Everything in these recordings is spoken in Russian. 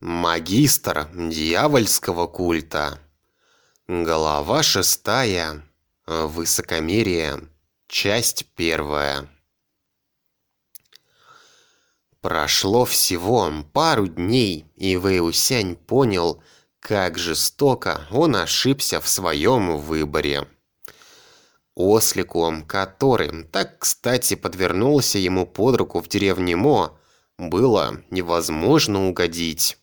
Магистр дьявольского культа. Глава шестая. Высокомерие. Часть первая. Прошло всего пару дней, и Вэйусянь понял, как жестоко он ошибся в своем выборе. Ослику, который так кстати подвернулся ему под руку в деревне Мо, было невозможно угодить.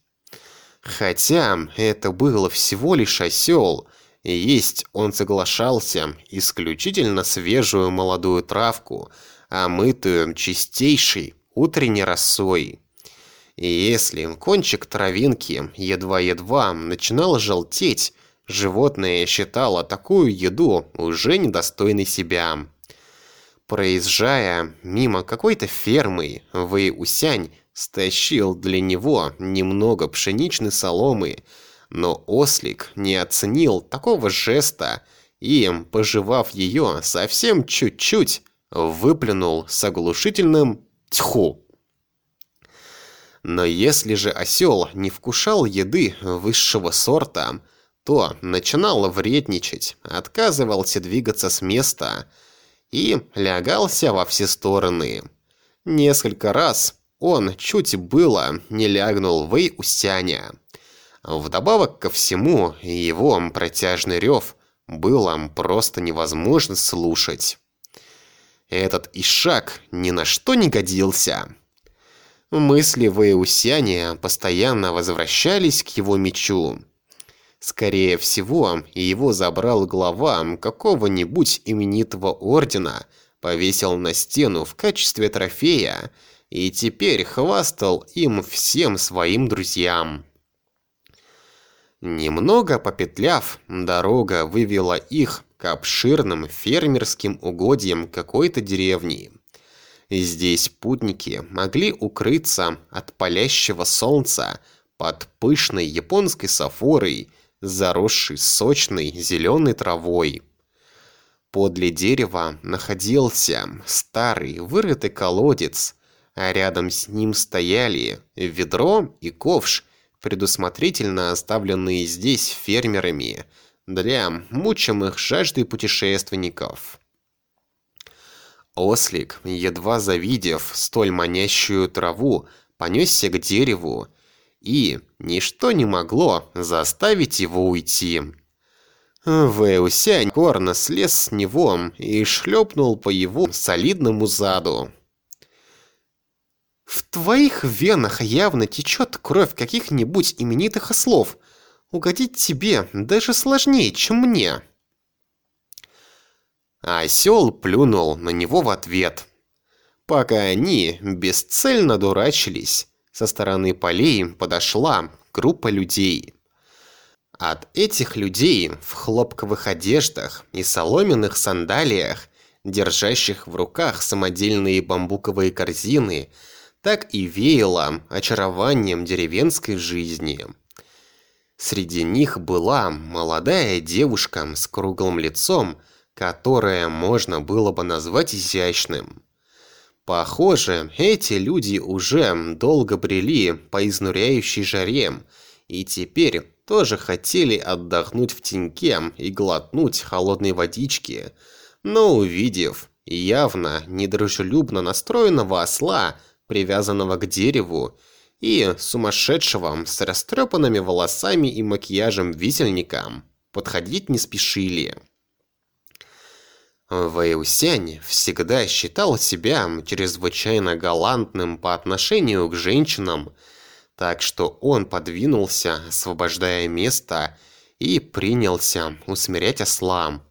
Хотя это было всего лишь осел, и есть он соглашался исключительно свежую молодую травку, омытую чистейшей утренней росой. И если кончик травинки едва-едва начинал желтеть, животное считало такую еду уже недостойной себя. Проезжая мимо какой-то фермы, Вэй Усянь стащил для него немного пшеничной соломы, но ослик не оценил такого жеста и, пожевав ее совсем чуть-чуть, выплюнул с оглушительным «тьху». Но если же осел не вкушал еды высшего сорта, то начинал вредничать, отказывался двигаться с места – и лягался во все стороны. Несколько раз он чуть было не лягнул в Усяня. Вдобавок ко всему, его протяжный рев было просто невозможно слушать. Этот ишак ни на что не годился. Мысли Вэйусяня постоянно возвращались к его мечу. Скорее всего, его забрал глава какого-нибудь именитого ордена, повесил на стену в качестве трофея и теперь хвастал им всем своим друзьям. Немного попетляв, дорога вывела их к обширным фермерским угодьям какой-то деревни. Здесь путники могли укрыться от палящего солнца под пышной японской сафорой заросший сочной зеленой травой. Подле дерева находился старый вырытый колодец, а рядом с ним стояли ведро и ковш, предусмотрительно оставленные здесь фермерами для мучимых жаждой путешественников. Ослик, едва завидев столь манящую траву, понесся к дереву и ничто не могло заставить его уйти. Вэусянь корно слез с него и шлепнул по его солидному заду. «В твоих венах явно течет кровь каких-нибудь именитых ослов. Угодить тебе даже сложнее, чем мне». Осел плюнул на него в ответ. Пока они бесцельно дурачились, со стороны полей подошла группа людей. От этих людей в хлопковых одеждах и соломенных сандалиях, держащих в руках самодельные бамбуковые корзины, так и веяло очарованием деревенской жизни. Среди них была молодая девушка с круглым лицом, которое можно было бы назвать изящным. Похоже, эти люди уже долго брели по изнуряющей жаре и теперь тоже хотели отдохнуть в теньке и глотнуть холодной водички, но увидев явно недружелюбно настроенного осла, привязанного к дереву, и сумасшедшего с растрепанными волосами и макияжем висельника, подходить не спешили. Вэйусянь всегда считал себя чрезвычайно галантным по отношению к женщинам, так что он подвинулся, освобождая место, и принялся усмирять осла.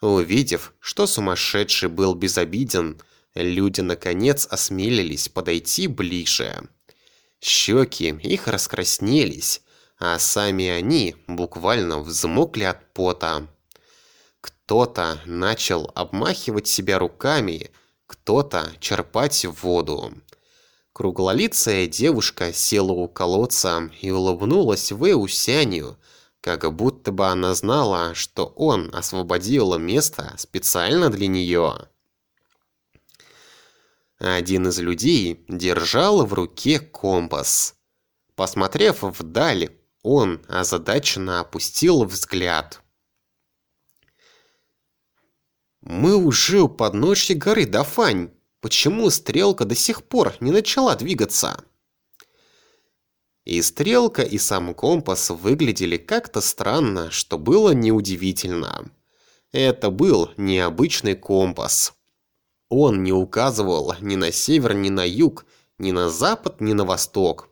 Увидев, что сумасшедший был безобиден, люди наконец осмелились подойти ближе. Щеки их раскраснелись, а сами они буквально взмокли от пота. Кто-то начал обмахивать себя руками, кто-то черпать воду. Круглолицая девушка села у колодца и улыбнулась Вэусяню, как будто бы она знала, что он освободил место специально для нее. Один из людей держал в руке компас. Посмотрев вдаль, он озадаченно опустил взгляд. «Мы уже у подножья горы, Дафань. Почему стрелка до сих пор не начала двигаться?» И стрелка, и сам компас выглядели как-то странно, что было неудивительно. Это был необычный компас. Он не указывал ни на север, ни на юг, ни на запад, ни на восток.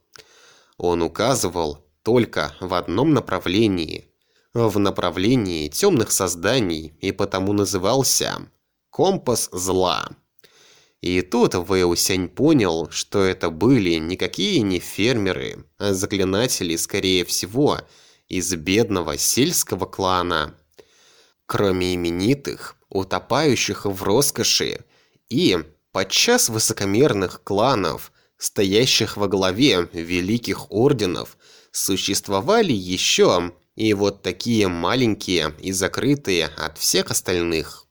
Он указывал только в одном направлении. В направлении темных созданий и потому назывался «Компас зла». И тут Вэусянь понял, что это были никакие не фермеры, а заклинатели, скорее всего, из бедного сельского клана. Кроме именитых, утопающих в роскоши и подчас высокомерных кланов, стоящих во главе великих орденов, существовали еще и вот такие маленькие и закрытые от всех остальных.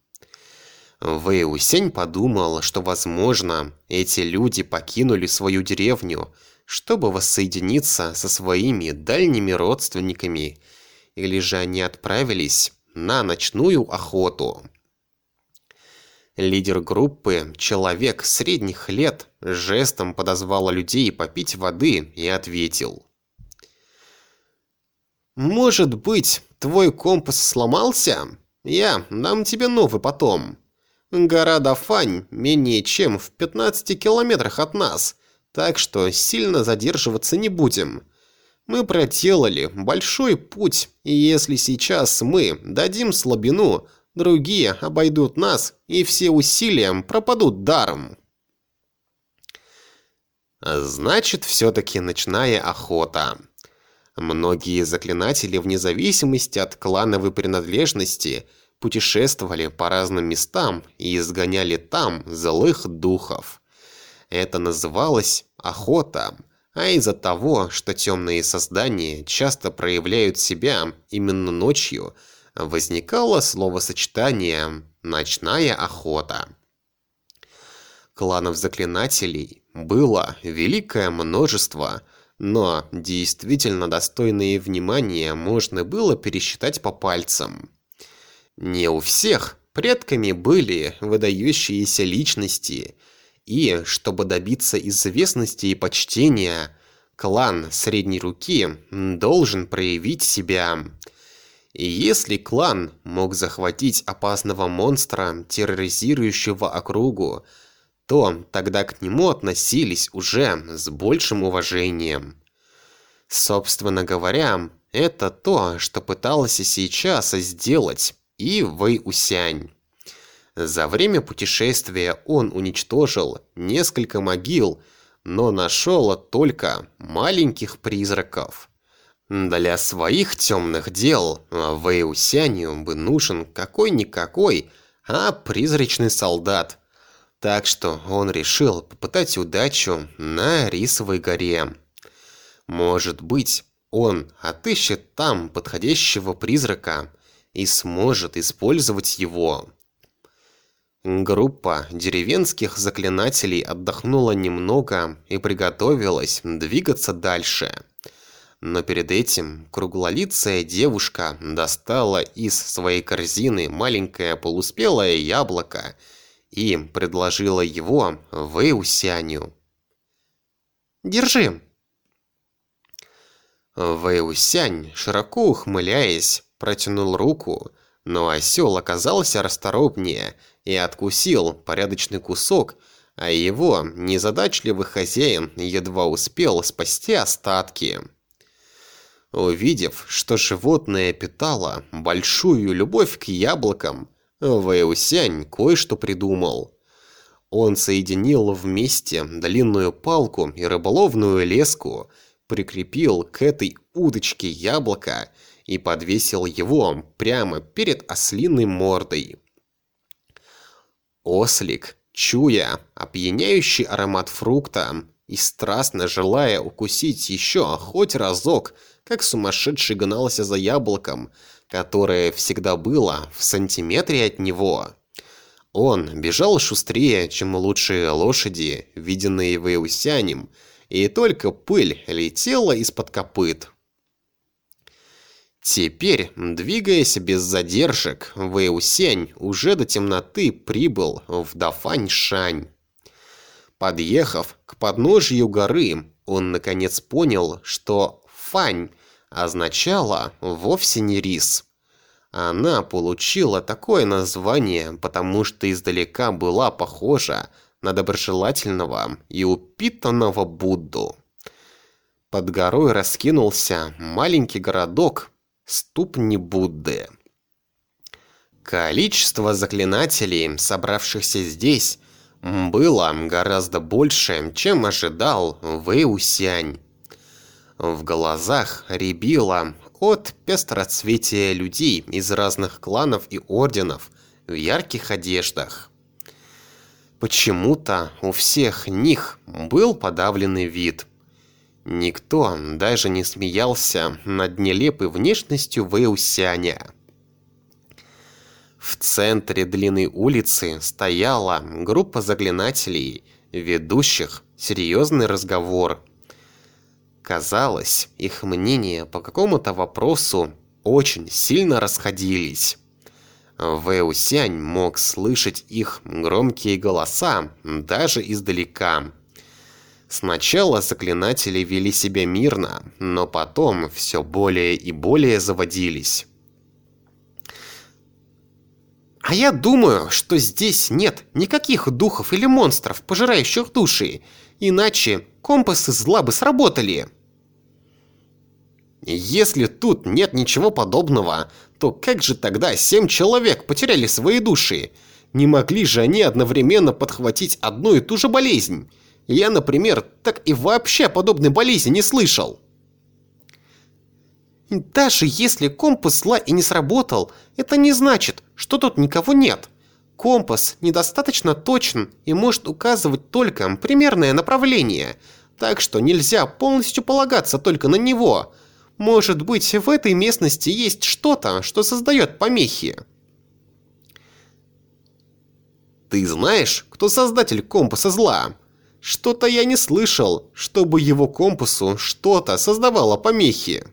Вэй Усень подумал, что, возможно, эти люди покинули свою деревню, чтобы воссоединиться со своими дальними родственниками, или же они отправились на ночную охоту. Лидер группы, человек средних лет, жестом подозвал людей попить воды и ответил. «Может быть, твой компас сломался? Я дам тебе новый потом. Гора Дафань менее чем в 15 километрах от нас, так что сильно задерживаться не будем. Мы проделали большой путь, и если сейчас мы дадим слабину, другие обойдут нас, и все усилия пропадут даром. Значит, все-таки ночная охота. Многие заклинатели, вне зависимости от клановой принадлежности, путешествовали по разным местам и изгоняли там злых духов. Это называлось охота, а из-за того, что темные создания часто проявляют себя именно ночью, возникало словосочетание «ночная охота». Кланов заклинателей было великое множество, но действительно достойные внимания можно было пересчитать по пальцам. Не у всех предками были выдающиеся личности, и, чтобы добиться известности и почтения, клан средней руки должен проявить себя – и если клан мог захватить опасного монстра, терроризирующего округу, то тогда к нему относились уже с большим уважением. Собственно говоря, это то, что пыталась и сейчас сделать и Вэй Усянь. За время путешествия он уничтожил несколько могил, но нашел только маленьких призраков – для своих темных дел Вэйусяню бы нужен какой-никакой, а призрачный солдат. Так что он решил попытать удачу на Рисовой горе. Может быть, он отыщет там подходящего призрака и сможет использовать его. Группа деревенских заклинателей отдохнула немного и приготовилась двигаться дальше. Но перед этим круглолицая девушка достала из своей корзины маленькое полуспелое яблоко и предложила его Вэйусяню. «Держи!» Вэйусянь, широко ухмыляясь, протянул руку, но осел оказался расторопнее и откусил порядочный кусок, а его незадачливый хозяин едва успел спасти остатки. Увидев, что животное питало большую любовь к яблокам, Вэйусянь кое-что придумал. Он соединил вместе длинную палку и рыболовную леску, прикрепил к этой удочке яблоко и подвесил его прямо перед ослиной мордой. Ослик, чуя опьяняющий аромат фрукта и страстно желая укусить еще хоть разок – как сумасшедший гнался за яблоком, которое всегда было в сантиметре от него. Он бежал шустрее, чем лучшие лошади, виденные Вэусянем, и только пыль летела из-под копыт. Теперь, двигаясь без задержек, Вэйусянь уже до темноты прибыл в Дафань-Шань. Подъехав к подножью горы, он наконец понял, что «фань» означала вовсе не рис. Она получила такое название, потому что издалека была похожа на доброжелательного и упитанного Будду. Под горой раскинулся маленький городок ступни Будды. Количество заклинателей, собравшихся здесь, было гораздо больше, чем ожидал Вэйусянь. В глазах рябило от пестроцветия людей из разных кланов и орденов в ярких одеждах. Почему-то у всех них был подавленный вид – Никто даже не смеялся над нелепой внешностью Вэусяня. В центре длинной улицы стояла группа заклинателей, ведущих серьезный разговор. Казалось, их мнения по какому-то вопросу очень сильно расходились. Вэусянь мог слышать их громкие голоса даже издалека. Сначала заклинатели вели себя мирно, но потом все более и более заводились. А я думаю, что здесь нет никаких духов или монстров, пожирающих души, иначе компасы зла бы сработали. Если тут нет ничего подобного, то как же тогда семь человек потеряли свои души? Не могли же они одновременно подхватить одну и ту же болезнь? Я, например, так и вообще подобной болезни не слышал. Даже если компас зла и не сработал, это не значит, что тут никого нет. Компас недостаточно точен и может указывать только примерное направление, так что нельзя полностью полагаться только на него. Может быть, в этой местности есть что-то, что создает помехи. Ты знаешь, кто создатель компаса зла? Что-то я не слышал, чтобы его компасу что-то создавало помехи.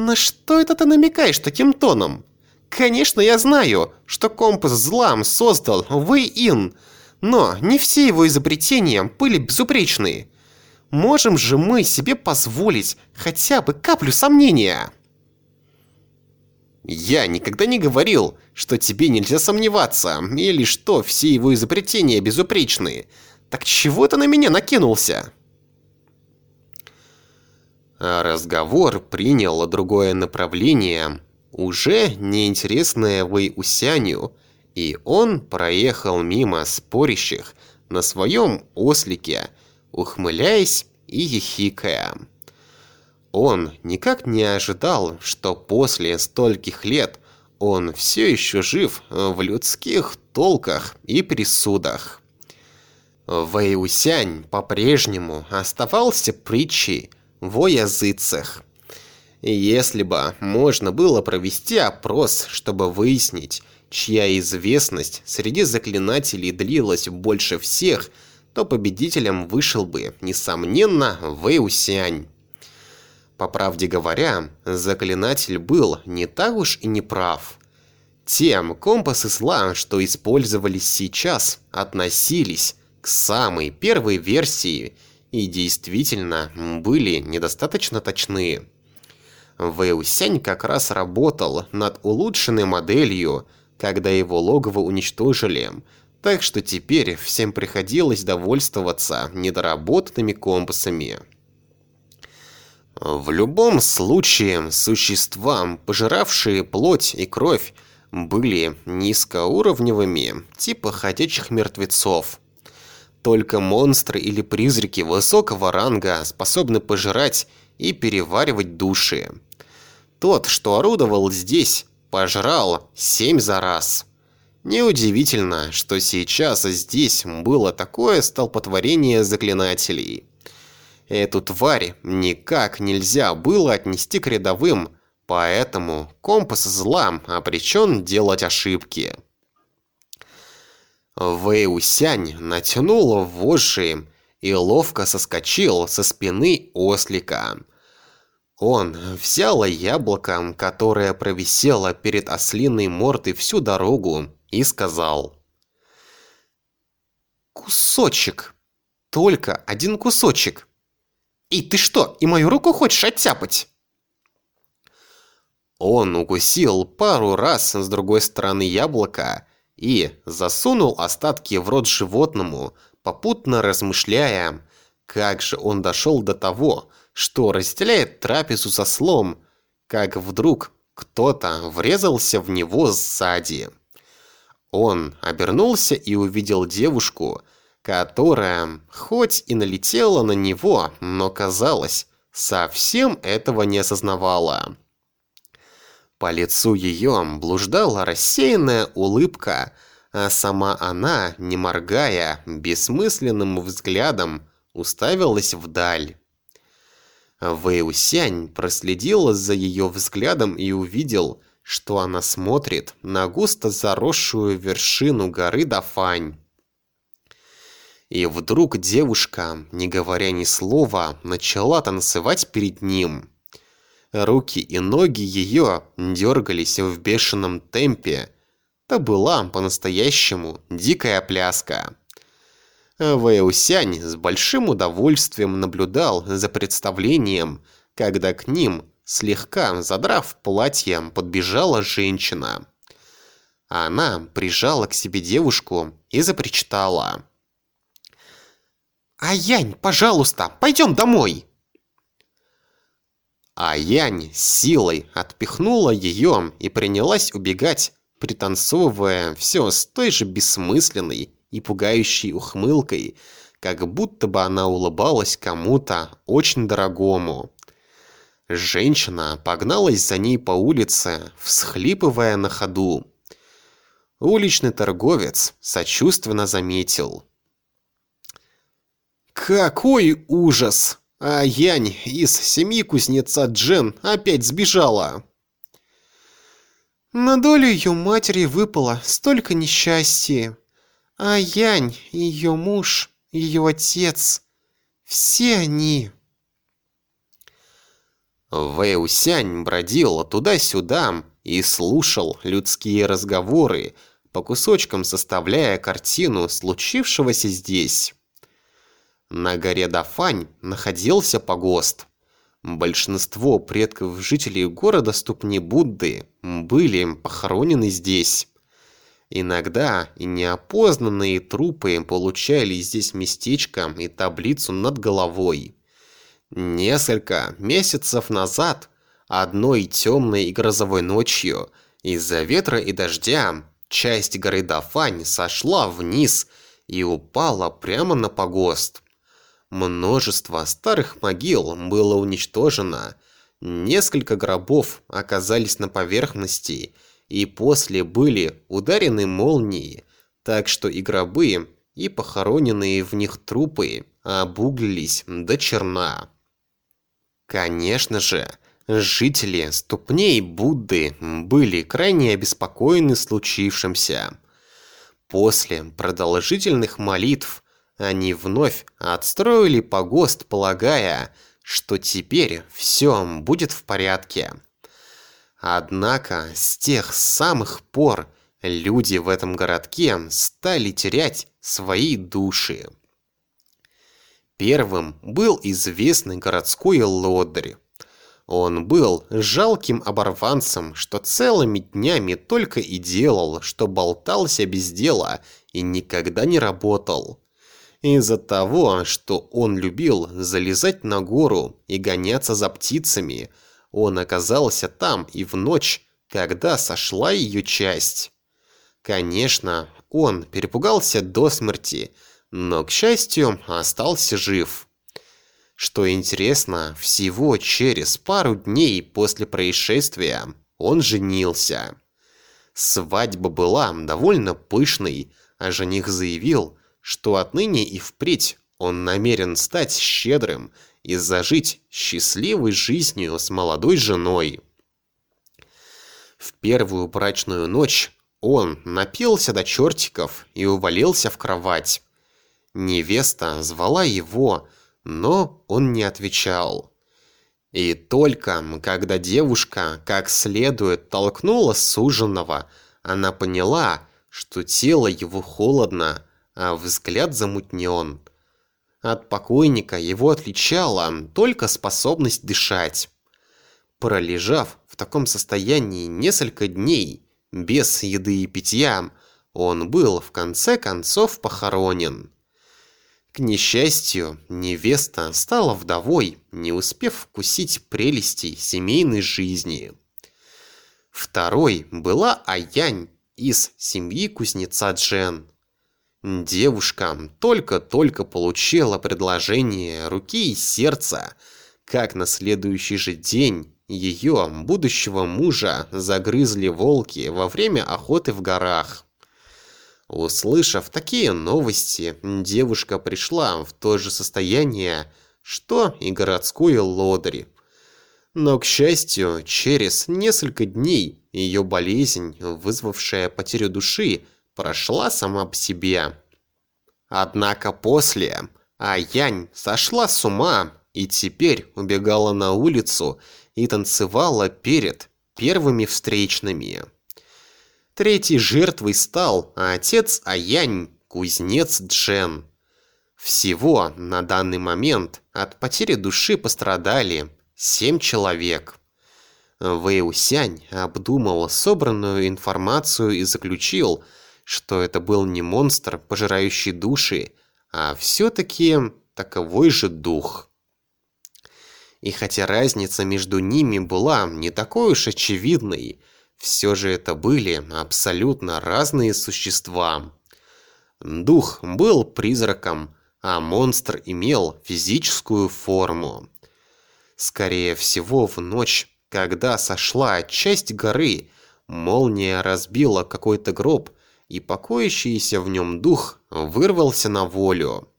На что это ты намекаешь таким тоном? Конечно, я знаю, что компас злам создал Вэй-Ин, но не все его изобретения были безупречные. Можем же мы себе позволить хотя бы каплю сомнения? Я никогда не говорил, что тебе нельзя сомневаться, или что все его изобретения безупречные. Так чего ты на меня накинулся? А разговор принял другое направление, уже неинтересное Вэй и он проехал мимо спорящих на своем ослике, ухмыляясь и ехикая. Он никак не ожидал, что после стольких лет он все еще жив в людских толках и присудах. Вэйусянь по-прежнему оставался притчей во языцах. Если бы можно было провести опрос, чтобы выяснить, чья известность среди заклинателей длилась больше всех, то победителем вышел бы, несомненно, Вэйусянь. По правде говоря, заклинатель был не так уж и не прав. Тем компасы зла, что использовались сейчас, относились к самой первой версии и действительно были недостаточно точны. Вэйусянь как раз работал над улучшенной моделью, когда его логово уничтожили, так что теперь всем приходилось довольствоваться недоработанными компасами. В любом случае, существа, пожиравшие плоть и кровь, были низкоуровневыми, типа ходячих мертвецов. Только монстры или призраки высокого ранга способны пожирать и переваривать души. Тот, что орудовал здесь, пожрал семь за раз. Неудивительно, что сейчас здесь было такое столпотворение заклинателей. Эту тварь никак нельзя было отнести к рядовым, поэтому компас зла обречен делать ошибки. Вэй Усянь натянул вожжи и ловко соскочил со спины ослика. Он взял яблоко, которое провисело перед ослиной мордой всю дорогу, и сказал. «Кусочек. Только один кусочек. И ты что, и мою руку хочешь оттяпать?» Он укусил пару раз с другой стороны яблока и засунул остатки в рот животному, попутно размышляя, как же он дошел до того, что разделяет трапезу со слом, как вдруг кто-то врезался в него сзади. Он обернулся и увидел девушку, которая хоть и налетела на него, но, казалось, совсем этого не осознавала. По лицу ее блуждала рассеянная улыбка, а сама она, не моргая, бессмысленным взглядом уставилась вдаль. Вэйусянь проследил за ее взглядом и увидел, что она смотрит на густо заросшую вершину горы Дафань. И вдруг девушка, не говоря ни слова, начала танцевать перед ним. Руки и ноги ее дергались в бешеном темпе. Это была по-настоящему дикая пляска. Вэйусянь с большим удовольствием наблюдал за представлением, когда к ним, слегка задрав платье, подбежала женщина. Она прижала к себе девушку и запричитала. «Аянь, пожалуйста, пойдем домой!» Аянь силой отпихнула ее и принялась убегать, пританцовывая все с той же бессмысленной и пугающей ухмылкой, как будто бы она улыбалась кому-то очень дорогому. Женщина погналась за ней по улице, всхлипывая на ходу. Уличный торговец сочувственно заметил. «Какой ужас! А Янь из семьи кузнеца Джен опять сбежала!» На долю ее матери выпало столько несчастья. А Янь, ее муж, ее отец, все они... Вэйусянь бродил туда-сюда и слушал людские разговоры, по кусочкам составляя картину случившегося здесь. На горе Дафань находился погост. Большинство предков жителей города Ступни Будды были похоронены здесь. Иногда и неопознанные трупы получали здесь местечко и таблицу над головой. Несколько месяцев назад, одной темной и грозовой ночью, из-за ветра и дождя, часть горы Дафань сошла вниз и упала прямо на погост. Множество старых могил было уничтожено, несколько гробов оказались на поверхности – и после были ударены молнией, так что и гробы, и похороненные в них трупы обуглились до черна. Конечно же, жители ступней Будды были крайне обеспокоены случившимся. После продолжительных молитв они вновь отстроили погост, полагая, что теперь все будет в порядке. Однако с тех самых пор люди в этом городке стали терять свои души. Первым был известный городской лодырь. Он был жалким оборванцем, что целыми днями только и делал, что болтался без дела и никогда не работал. Из-за того, что он любил залезать на гору и гоняться за птицами – он оказался там и в ночь, когда сошла ее часть. Конечно, он перепугался до смерти, но, к счастью, остался жив. Что интересно, всего через пару дней после происшествия он женился. Свадьба была довольно пышной, а жених заявил, что отныне и впредь он намерен стать щедрым и зажить счастливой жизнью с молодой женой. В первую брачную ночь он напился до чертиков и увалился в кровать. Невеста звала его, но он не отвечал. И только когда девушка как следует толкнула суженого, она поняла, что тело его холодно, а взгляд замутнен. От покойника его отличала только способность дышать. Пролежав в таком состоянии несколько дней, без еды и питья, он был в конце концов похоронен. К несчастью, невеста стала вдовой, не успев вкусить прелестей семейной жизни. Второй была Аянь из семьи кузнеца Джен. Девушка только-только получила предложение руки и сердца, как на следующий же день ее будущего мужа загрызли волки во время охоты в горах. Услышав такие новости, девушка пришла в то же состояние, что и городской лодырь. Но, к счастью, через несколько дней ее болезнь, вызвавшая потерю души, прошла сама по себе. Однако после Аянь сошла с ума и теперь убегала на улицу и танцевала перед первыми встречными. Третьей жертвой стал отец Аянь, кузнец Джен. Всего на данный момент от потери души пострадали семь человек. Вэйусянь обдумал собранную информацию и заключил, что это был не монстр, пожирающий души, а все-таки таковой же дух. И хотя разница между ними была не такой уж очевидной, все же это были абсолютно разные существа. Дух был призраком, а монстр имел физическую форму. Скорее всего, в ночь, когда сошла часть горы, молния разбила какой-то гроб, и покоящийся в нем дух вырвался на волю.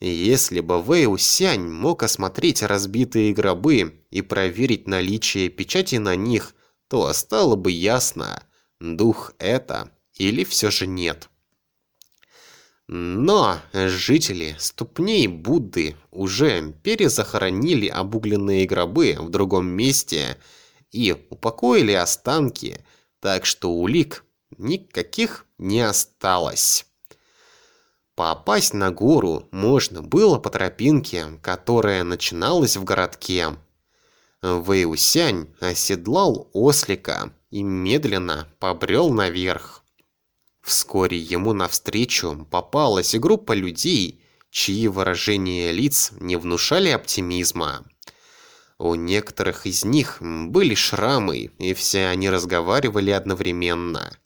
Если бы Вэй Усянь мог осмотреть разбитые гробы и проверить наличие печати на них, то стало бы ясно, дух это или все же нет. Но жители ступней Будды уже перезахоронили обугленные гробы в другом месте и упокоили останки, так что улик никаких не осталось. Попасть на гору можно было по тропинке, которая начиналась в городке. Вэйусянь оседлал ослика и медленно побрел наверх. Вскоре ему навстречу попалась группа людей, чьи выражения лиц не внушали оптимизма. У некоторых из них были шрамы, и все они разговаривали одновременно.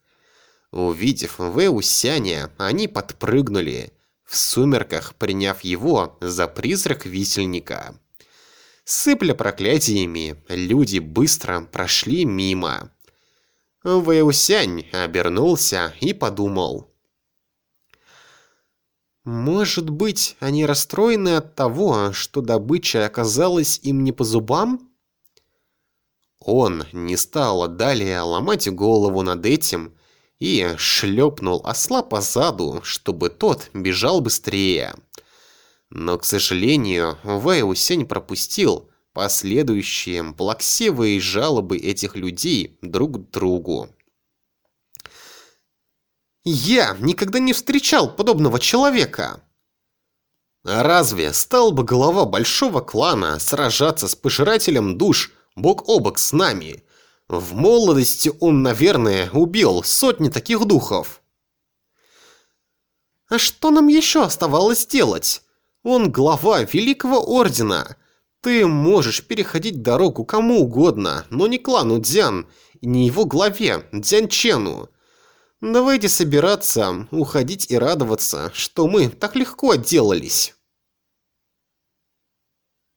Увидев Вэусяня, они подпрыгнули, в сумерках приняв его за призрак висельника. Сыпля проклятиями, люди быстро прошли мимо. Вэйусянь обернулся и подумал. Может быть, они расстроены от того, что добыча оказалась им не по зубам? Он не стал далее ломать голову над этим и шлепнул осла по заду, чтобы тот бежал быстрее. Но, к сожалению, Вэй Усень пропустил последующие плаксивые жалобы этих людей друг другу. «Я никогда не встречал подобного человека!» Разве стал бы глава большого клана сражаться с пожирателем душ бок о бок с нами? В молодости он, наверное, убил сотни таких духов. А что нам еще оставалось делать? Он глава Великого Ордена. Ты можешь переходить дорогу кому угодно, но не клану Дзян не его главе, Дзян Чену. Давайте собираться, уходить и радоваться, что мы так легко отделались.